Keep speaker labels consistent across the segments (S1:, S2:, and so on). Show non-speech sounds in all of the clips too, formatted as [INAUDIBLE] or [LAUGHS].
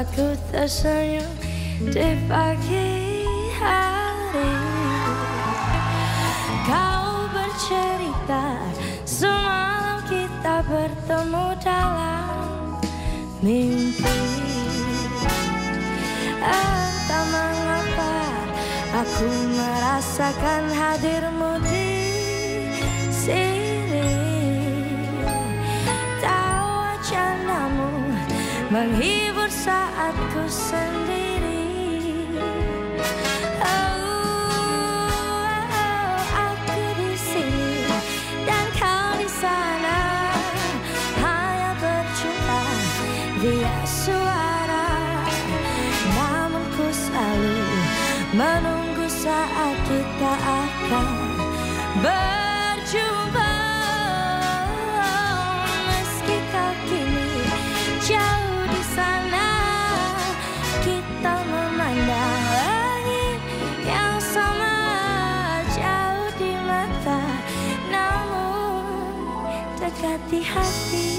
S1: membuatku tersenyum di pagi hari. Kau bercerita semalam kita bertemu dalam mimpi. Entah mengapa aku merasakan hadirmu di sini menghibur saat ku sendiri Oh, aku di sini dan kau di sana. Hanya berjumpa via suara. Namun ku selalu menunggu saat kita akan berjumpa di hati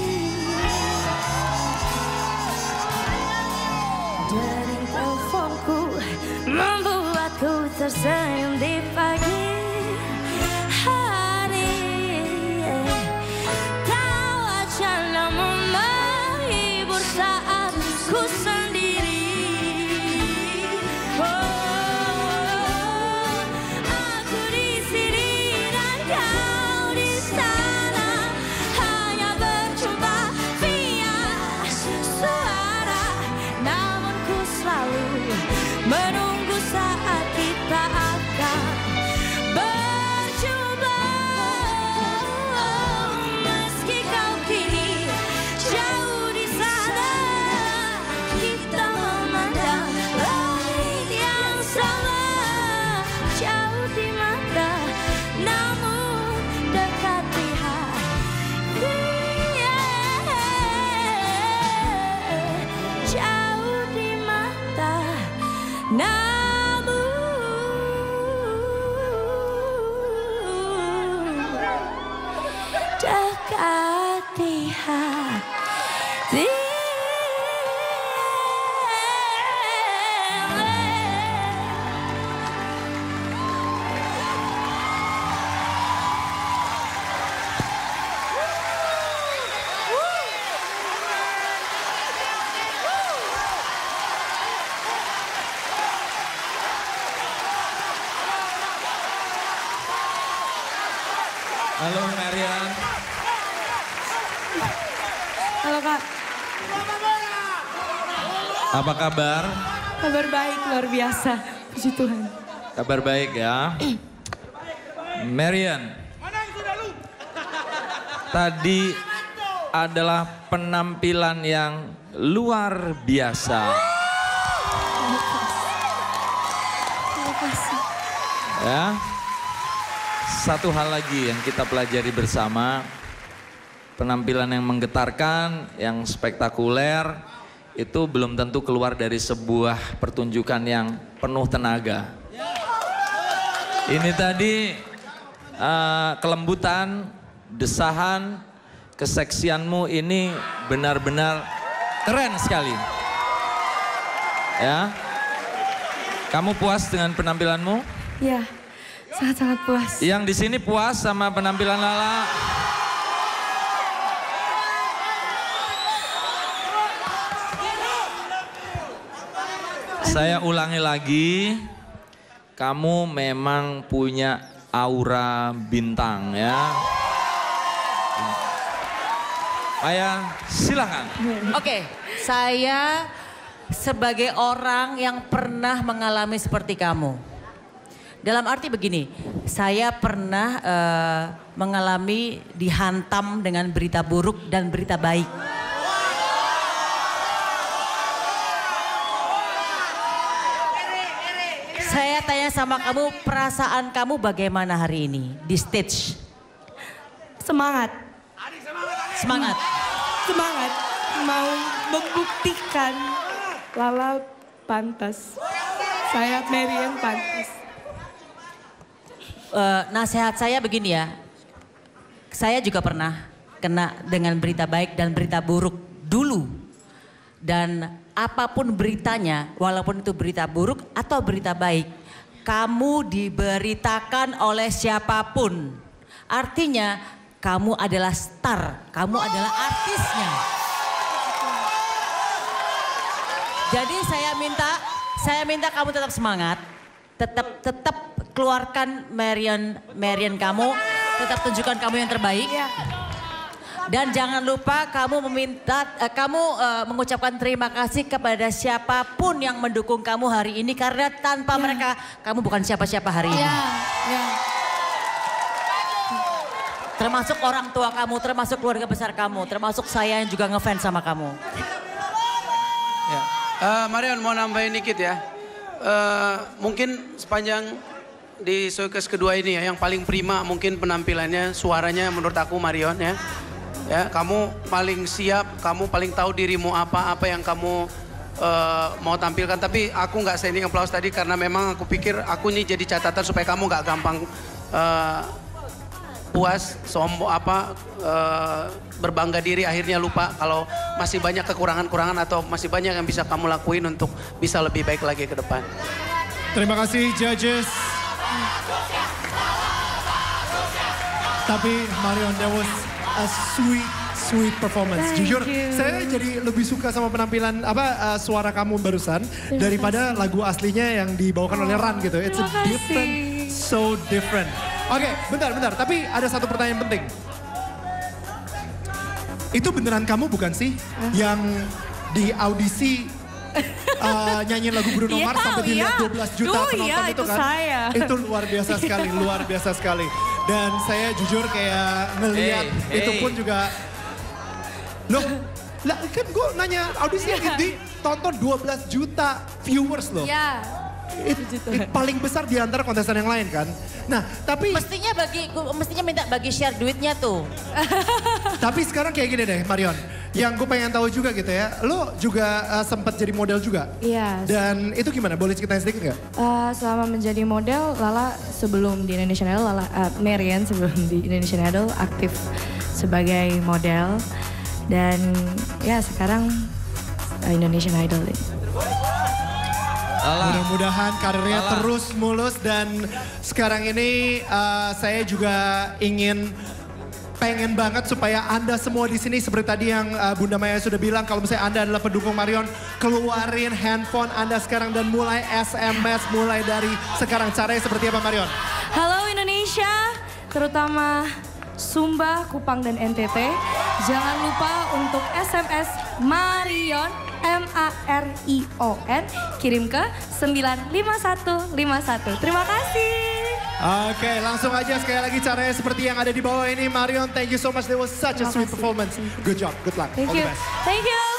S1: Dering membuatku tersenyum
S2: Halo Marian.
S3: Halo kak,
S2: Apa kabar?
S3: kabar baik luar biasa. Puji Tuhan.
S2: Kabar baik ya. Marian. Tadi adalah penampilan yang luar biasa. Ya. Satu hal lagi yang kita pelajari bersama, penampilan yang menggetarkan, yang spektakuler, itu belum tentu keluar dari sebuah pertunjukan yang penuh tenaga. Ini tadi eh, kelembutan, desahan, keseksianmu ini benar-benar keren sekali. Ya. Kamu puas dengan penampilanmu?
S3: Ya, sangat-sangat puas.
S2: Yang di sini puas sama penampilan Lala? Saya ulangi lagi, kamu memang punya aura bintang ya. Ayah, silakan.
S4: Oke, saya sebagai orang yang pernah mengalami seperti kamu. Dalam arti begini, saya pernah eh, mengalami dihantam dengan berita buruk dan berita baik. Saya tanya sama kamu, perasaan kamu bagaimana hari ini di stage?
S3: Semangat,
S4: Semangat.
S3: semangat. Mau membuktikan Lala pantas. Saya Marian pantas.
S4: Eh, nasihat saya begini ya. Saya juga pernah kena dengan berita baik dan berita buruk dulu. Dan apa pun beritanya, walaupun itu berita buruk atau berita baik, kamu diberitakan oleh siapa pun. Artinya kamu adalah star, kamu adalah artisnya. Jadi saya minta, saya minta kamu tetap semangat, tetap tetap keluarkan Marion Marion kamu, tetap tunjukkan kamu yang terbaik. Dan jangan lupa kamu meminta, eh, kamu eh, mengucapkan terima kasih kepada siapa pun yang mendukung kamu hari ini karena tanpa mereka kamu bukan siapa-siapa hari ini.
S3: Ya, ya.
S4: Termasuk orang tua kamu, termasuk keluarga besar kamu, termasuk saya yang juga ngefans sama kamu.
S5: Ya. Eh, Marion mau nambahin dikit ya. Eh, mungkin sepanjang di showcase kedua ini ya, yang paling prima mungkin penampilannya, suaranya menurut aku Marion ya. Ya, kamu paling siap, kamu paling tahu dirimu apa, apa yang kamu eh, mau tampilkan. Tapi aku nggak standing applause tadi karena memang aku pikir aku ini jadi catatan supaya kamu nggak gampang eh, puas, sombong apa eh, berbangga diri akhirnya lupa kalau masih banyak kekurangan-kurangan atau masih banyak yang bisa kamu lakuin untuk bisa lebih baik lagi ke depan.
S6: Terima kasih judges. Tapi Marion, was a sweet, sweet performance.
S3: Thank
S6: Jujur,
S3: you.
S6: saya jadi lebih suka sama penampilan apa uh, suara kamu barusan daripada lagu aslinya yang dibawakan oleh Ran gitu. It's a
S3: terima kasih.
S6: different, so different. Oke, bentar, bentar. Tapi ada satu pertanyaan penting. Itu beneran kamu bukan sih yang di audisi [LAUGHS] uh, nyanyiin lagu Bruno
S3: Iya,
S6: Mars sampai dilihat
S3: iya.
S6: 12 juta
S3: Duh,
S6: penonton
S3: iya,
S6: itu
S3: itu
S6: kan?
S3: saya.
S6: Itu luar biasa sekali, luar biasa sekali. Dan saya jujur kayak ngeliat
S2: Hey,
S6: itu
S2: hey.
S6: pun juga, loh, lah kan gue nanya audisi yang ditonton 12 juta viewers loh.
S3: Ya.
S6: It, it paling besar di antara kontestan yang lain kan. Nah, tapi
S4: Mestinya bagi, gua- mestinya minta bagi share duitnya tuh. [LAUGHS]
S6: tapi sekarang kayak gini deh Marion. Yang gue pengen tahu juga gitu ya, lo juga uh, sempat jadi model juga.
S3: Iya.
S6: Dan itu gimana? Boleh ceritain sedikit nggak?
S3: Eh, selama menjadi model, Lala sebelum di Indonesian Idol, Lala, eh, Marian sebelum di Indonesian Idol aktif sebagai model. Dan ya sekarang eh, Indonesian Idol ini.
S6: Mudah-mudahan karirnya
S2: Lala.
S6: terus mulus dan sekarang ini uh, saya juga ingin pengen banget supaya Anda semua di sini seperti tadi yang uh, Bunda Maya sudah bilang kalau misalnya Anda adalah pendukung Marion, keluarin handphone Anda sekarang dan mulai SMS mulai dari sekarang. Caranya seperti apa Marion?
S3: Halo Indonesia, terutama Sumba, Kupang, dan NTT. Jangan lupa untuk SMS Marion M-A-R-I-O-N kirim ke 95151. Terima kasih.
S6: Oke, langsung aja sekali lagi caranya seperti yang ada di bawah ini. Marion, thank you so much. That was such a sweet
S3: kasih.
S6: performance. Good job, good luck.
S3: Thank
S6: All
S3: you.
S6: the best.
S3: Thank you.